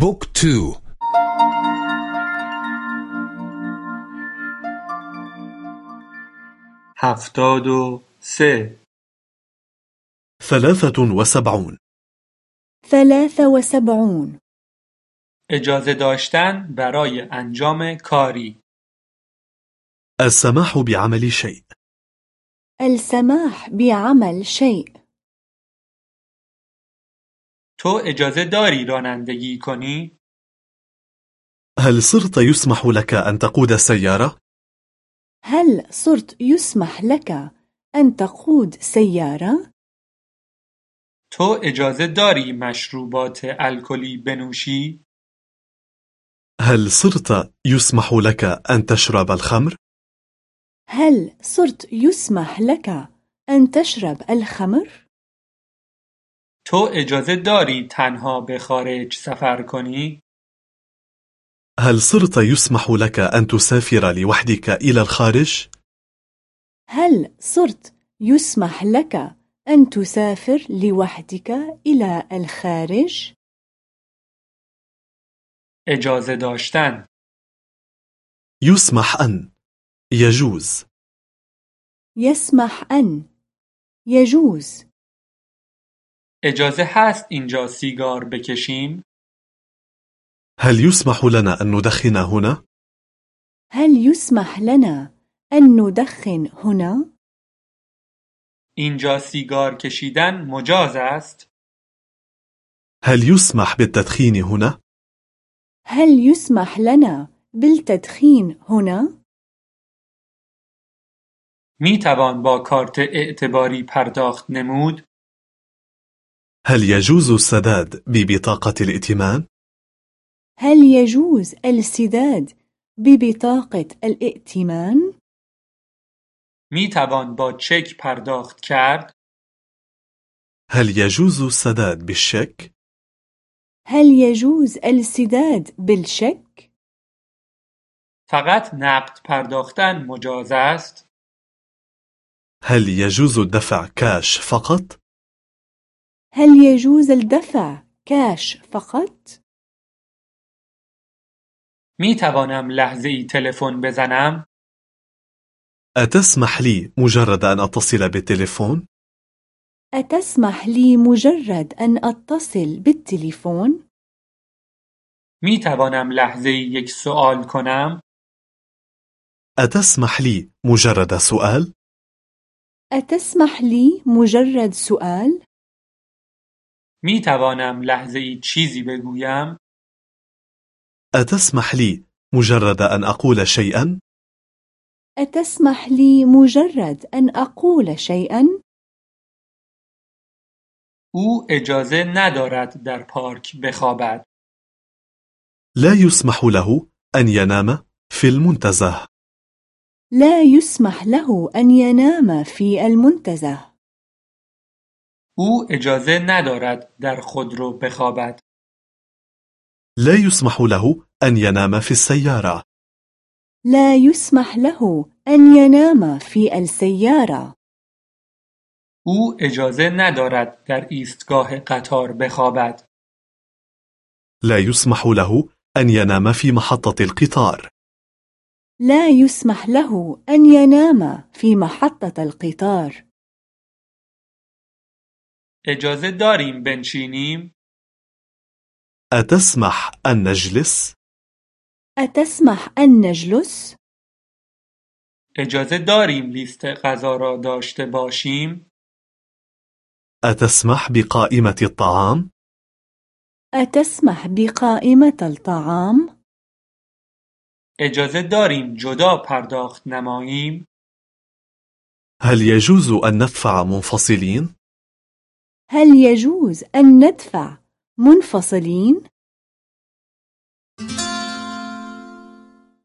book two. هفتاد و سه. ثلاثة وسبعون. ثلاثة وسبعون اجازه داشتن برای انجام کاری. السماح بعمل شيء. السماح بعمل شيء. تو اجازه داری رانندگی کنی؟ هل صرت يسمح لك أن تقود سيارة؟ هل صرت يسمح لك أن تقود سيارة؟ تو اجازه داری مشروبات الکلی بنوشی؟ هل صرت يسمح لك أن تشرب الخمر؟ هل صرت يسمح لك أن تشرب الخمر؟ تو اجازه داری تنها به خارج سفر کنی؟ هل صرت يسمح لك أن تسافر لوحدك إلى الخارج؟ هل صرت يسمح لك أن تسافر لوحدك إلى الخارج؟ اجازه داشتن يسمح أن يجوز يسمح أن يجوز اجازه هست اینجا سیگار بکشیم؟ هل يسمح لنا أن ندخن هنا؟ هل يسمح لنا أن ندخن هنا؟ اینجا سیگار کشیدن مجاز است؟ هل يسمح بالتدخين هنا؟ هل يسمح لنا بالتدخين هنا؟ می توان با کارت اعتباری پرداخت نمود؟ هل يجوز السداد ببطاقة الائتمان؟ هل يجوز السداد ببطاقة الائتمان؟ می توان با چک پرداخت کرد؟ هل يجوز السداد بالشيك؟ هل يجوز السداد بالشك؟ فقط نقد پرداختن مجاز است؟ هل يجوز الدفع كاش فقط؟ هل يجوز الدفع كاش فقط؟ می توانم لحظه ای تلفن بزنم؟ أتسمح لي مجرد أن أتصل بالتليفون؟ أتسمح لي مجرد أن أتصل بالتليفون؟ می توانم لحظه ای یک سوال کنم؟ أتسمح لي مجرد سؤال؟ أتسمح لي مجرد سؤال؟ می توانم لحظه ای چیزی بگویم؟ أتسمح لي مجرد أن أقول شيئا؟ أتسمح لي مجرد أن أقول شيئا؟ أو اجازه ندارد در پارک بخوابد. لا يسمح له أن ينام في المنتزه. لا يسمح له أن ينام في المنتزه. أو اجازه ندارد در خودرو بخوابد. لا يسمح له أن ينام في السيارة. لا يسمح له أن ينام في السيارة. أو اجازه ندارد در ایستگاه قطار بخوابد. لا يسمح له أن ينام في محطة القطار. لا يسمح له أن ينام في محطة القطار. اجازه داریم بنشینیم؟ أتسمح أن نجلس؟ أتسمح أن نجلس؟ اجازه داریم لیست غذا را داشته باشیم؟ أتسمح بقائمة الطعام؟ أتسمح بقائمة الطعام؟ اجازه داریم جدا پرداخت نماییم؟ هل يجوز أن ندفع منفصلين؟ هل يجوز أن ندفع منفصلين؟